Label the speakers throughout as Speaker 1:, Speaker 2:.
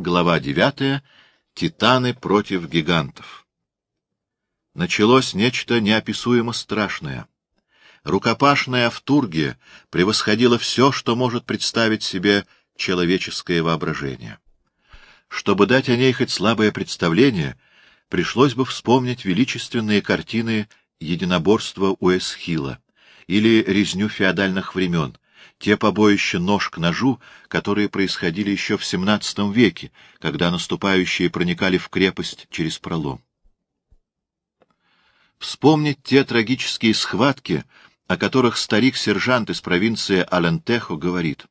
Speaker 1: Глава 9. Титаны против гигантов. Началось нечто неописуемо страшное. Рукопашная в Турге превосходила все, что может представить себе человеческое воображение. Чтобы дать о ней хоть слабое представление, пришлось бы вспомнить величественные картины единоборства у Эсхила или резню феодальных времен — те побоища нож к ножу, которые происходили еще в XVII веке, когда наступающие проникали в крепость через пролом. Вспомнить те трагические схватки, о которых старик-сержант из провинции Алентехо говорит.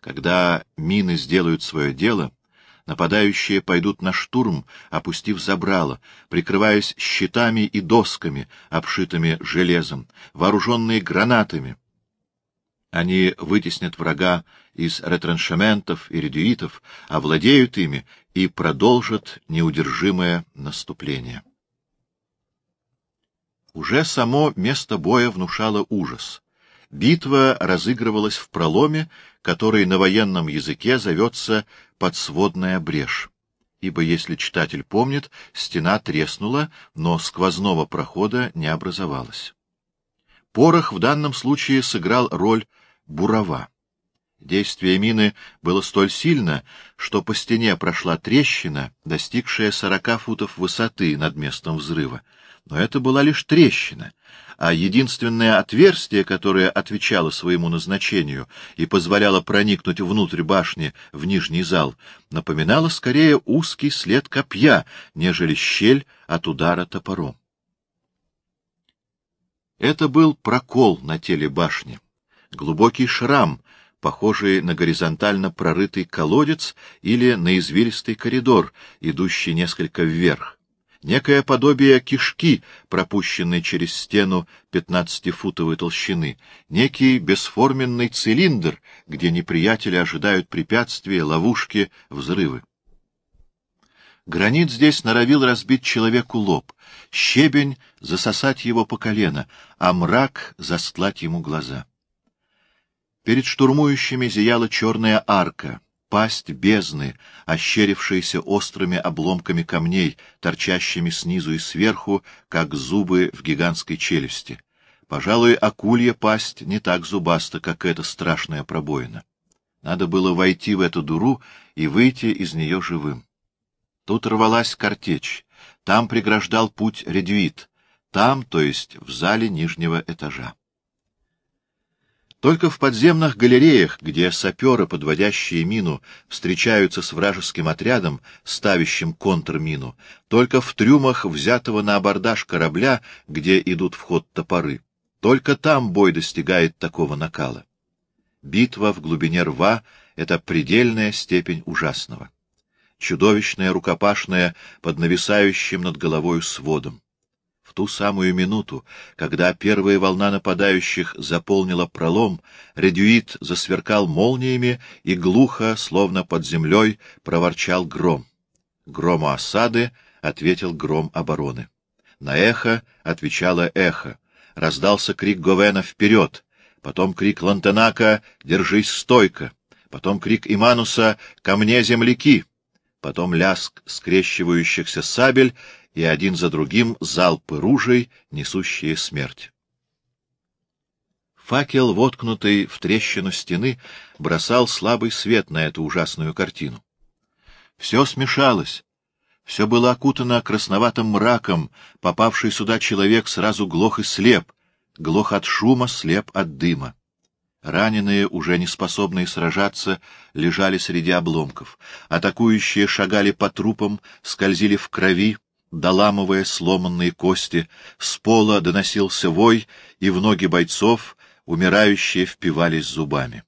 Speaker 1: Когда мины сделают свое дело, нападающие пойдут на штурм, опустив забрало, прикрываясь щитами и досками, обшитыми железом, вооруженные гранатами, они вытеснят врага из ретраншементов и редюитов, овладеют ими и продолжат неудержимое наступление. Уже само место боя внушало ужас. Битва разыгрывалась в проломе, который на военном языке зовется «подсводная брешь». Ибо, если читатель помнит, стена треснула, но сквозного прохода не образовалось. Порох в данном случае сыграл роль бурова. Действие мины было столь сильно, что по стене прошла трещина, достигшая сорока футов высоты над местом взрыва. Но это была лишь трещина, а единственное отверстие, которое отвечало своему назначению и позволяло проникнуть внутрь башни в нижний зал, напоминало скорее узкий след копья, нежели щель от удара топором. Это был прокол на теле башни глубокий шрам, похожий на горизонтально прорытый колодец или на извилистый коридор, идущий несколько вверх. Некое подобие кишки, пропущенной через стену пятнадцатифутовой толщины, некий бесформенный цилиндр, где неприятели ожидают препятствия, ловушки, взрывы. Гранит здесь норовил разбить человеку лоб, щебень — засосать его по колено, а мрак — застлать ему глаза. Перед штурмующими зияла черная арка, пасть бездны, ощерившаяся острыми обломками камней, торчащими снизу и сверху, как зубы в гигантской челюсти. Пожалуй, акулья пасть не так зубаста, как эта страшная пробоина. Надо было войти в эту дуру и выйти из нее живым. Тут рвалась картечь, там преграждал путь редюит, там, то есть в зале нижнего этажа. Только в подземных галереях, где саперы, подводящие мину, встречаются с вражеским отрядом, ставящим контрмину, только в трюмах взятого на абордаж корабля, где идут в ход топоры, только там бой достигает такого накала. Битва в глубине рва — это предельная степень ужасного. Чудовищная рукопашная под нависающим над головою сводом ту самую минуту, когда первая волна нападающих заполнила пролом, редюит засверкал молниями и глухо, словно под землей, проворчал гром. Грому осады ответил гром обороны. На эхо отвечало эхо. Раздался крик Говена «Вперед!», потом крик Лантенака «Держись стойко!», потом крик Имануса «Ко мне, земляки!», потом ляск скрещивающихся сабель и один за другим залпы ружей, несущие смерть. Факел, воткнутый в трещину стены, бросал слабый свет на эту ужасную картину. Все смешалось, все было окутано красноватым мраком, попавший сюда человек сразу глох и слеп, глох от шума, слеп от дыма. Раненые, уже не способные сражаться, лежали среди обломков. Атакующие шагали по трупам, скользили в крови, доламывая сломанные кости, с пола доносился вой, и в ноги бойцов умирающие впивались зубами.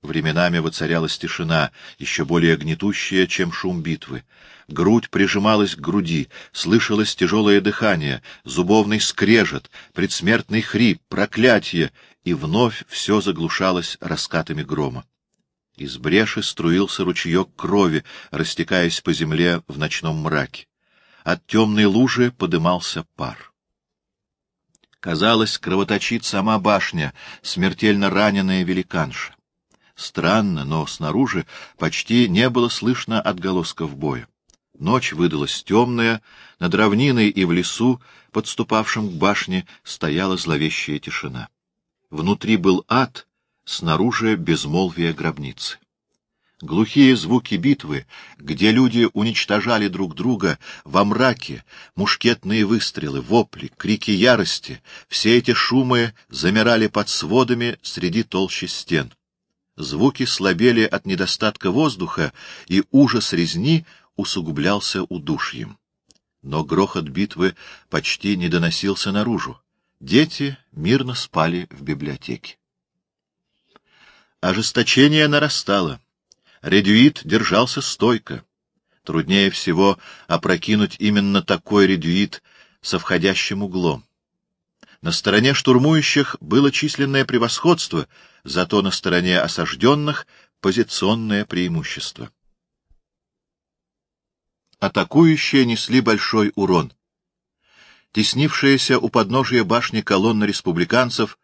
Speaker 1: Временами воцарялась тишина, еще более гнетущая, чем шум битвы. Грудь прижималась к груди, слышалось тяжелое дыхание, зубовный скрежет, предсмертный хрип, проклятие, и вновь все заглушалось раскатами грома. Из бреши струился ручеек крови, растекаясь по земле в ночном мраке. От темной лужи подымался пар. Казалось, кровоточит сама башня, смертельно раненая великанша. Странно, но снаружи почти не было слышно отголосков боя. Ночь выдалась темная, над равниной и в лесу, подступавшем к башне, стояла зловещая тишина. Внутри был ад, снаружи безмолвие гробницы. Глухие звуки битвы, где люди уничтожали друг друга, во мраке, мушкетные выстрелы, вопли, крики ярости, все эти шумы замирали под сводами среди толщи стен. Звуки слабели от недостатка воздуха, и ужас резни усугублялся удушьем. Но грохот битвы почти не доносился наружу. Дети мирно спали в библиотеке. Ожесточение нарастало. Редюит держался стойко. Труднее всего опрокинуть именно такой редюит со входящим углом. На стороне штурмующих было численное превосходство, зато на стороне осажденных — позиционное преимущество. Атакующие несли большой урон. Теснившаяся у подножия башни колонна республиканцев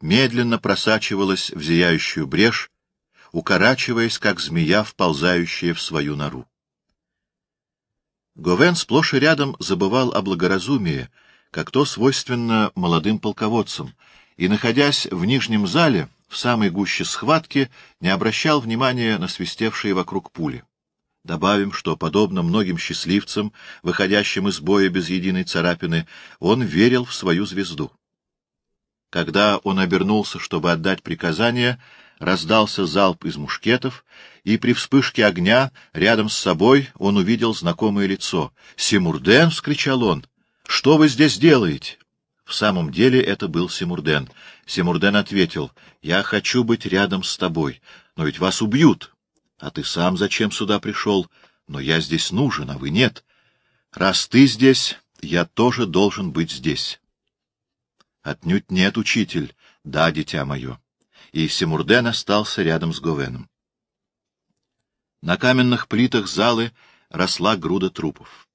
Speaker 1: медленно просачивалась в зияющую брешь, укорачиваясь, как змея, вползающая в свою нору. Говен сплошь и рядом забывал о благоразумии, как то свойственно молодым полководцам, и, находясь в нижнем зале, в самой гуще схватки, не обращал внимания на свистевшие вокруг пули. Добавим, что, подобно многим счастливцам, выходящим из боя без единой царапины, он верил в свою звезду. Когда он обернулся, чтобы отдать приказание, раздался залп из мушкетов, и при вспышке огня рядом с собой он увидел знакомое лицо. «Симурден!» — вскричал он. «Что вы здесь делаете?» В самом деле это был Симурден. Симурден ответил, «Я хочу быть рядом с тобой, но ведь вас убьют. А ты сам зачем сюда пришел? Но я здесь нужен, а вы нет. Раз ты здесь, я тоже должен быть здесь». «Отнюдь нет, учитель. Да, дитя мое» и Симурден остался рядом с Говеном. На каменных плитах залы росла груда трупов.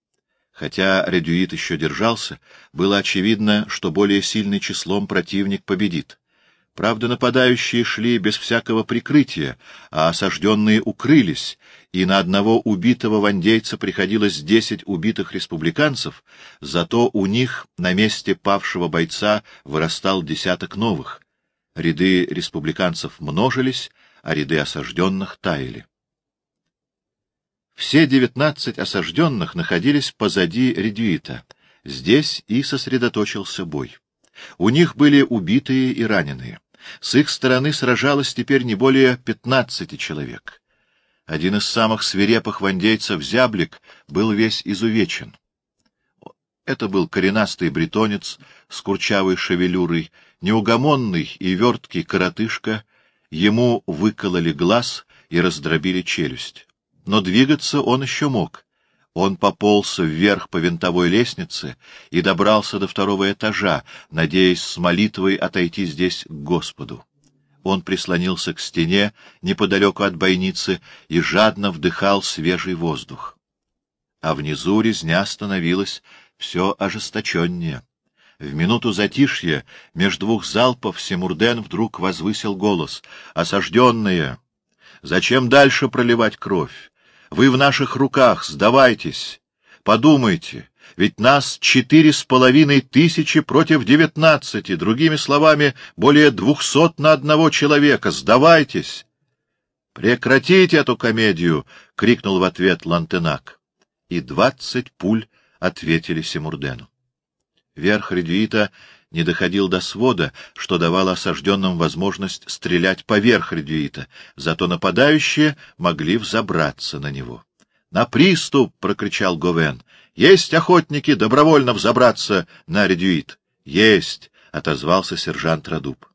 Speaker 1: Хотя редюит еще держался, было очевидно, что более сильный числом противник победит. Правда, нападающие шли без всякого прикрытия, а осажденные укрылись, и на одного убитого вандейца приходилось десять убитых республиканцев, зато у них на месте павшего бойца вырастал десяток новых, Ряды республиканцев множились, а ряды осажденных таяли. Все девятнадцать осажденных находились позади редюита. Здесь и сосредоточился бой. У них были убитые и раненые. С их стороны сражалось теперь не более пятнадцати человек. Один из самых свирепых вандейцев, Зяблик, был весь изувечен. Это был коренастый бретонец с курчавой шевелюрой, неугомонный и верткий коротышка, ему выкололи глаз и раздробили челюсть. Но двигаться он еще мог. Он пополз вверх по винтовой лестнице и добрался до второго этажа, надеясь с молитвой отойти здесь к Господу. Он прислонился к стене неподалеку от бойницы и жадно вдыхал свежий воздух. А внизу резня становилась все ожесточеннее. В минуту затишья между двух залпов Симурден вдруг возвысил голос. «Осажденные! Зачем дальше проливать кровь? Вы в наших руках, сдавайтесь! Подумайте, ведь нас четыре с половиной тысячи против девятнадцати, другими словами, более двухсот на одного человека. Сдавайтесь!» «Прекратите эту комедию!» — крикнул в ответ Лантенак. И двадцать пуль ответили Симурдену. Верх редюита не доходил до свода, что давало осажденным возможность стрелять поверх редюита, зато нападающие могли взобраться на него. — На приступ! — прокричал Говен. — Есть охотники добровольно взобраться на редюит? — Есть! — отозвался сержант Радуб.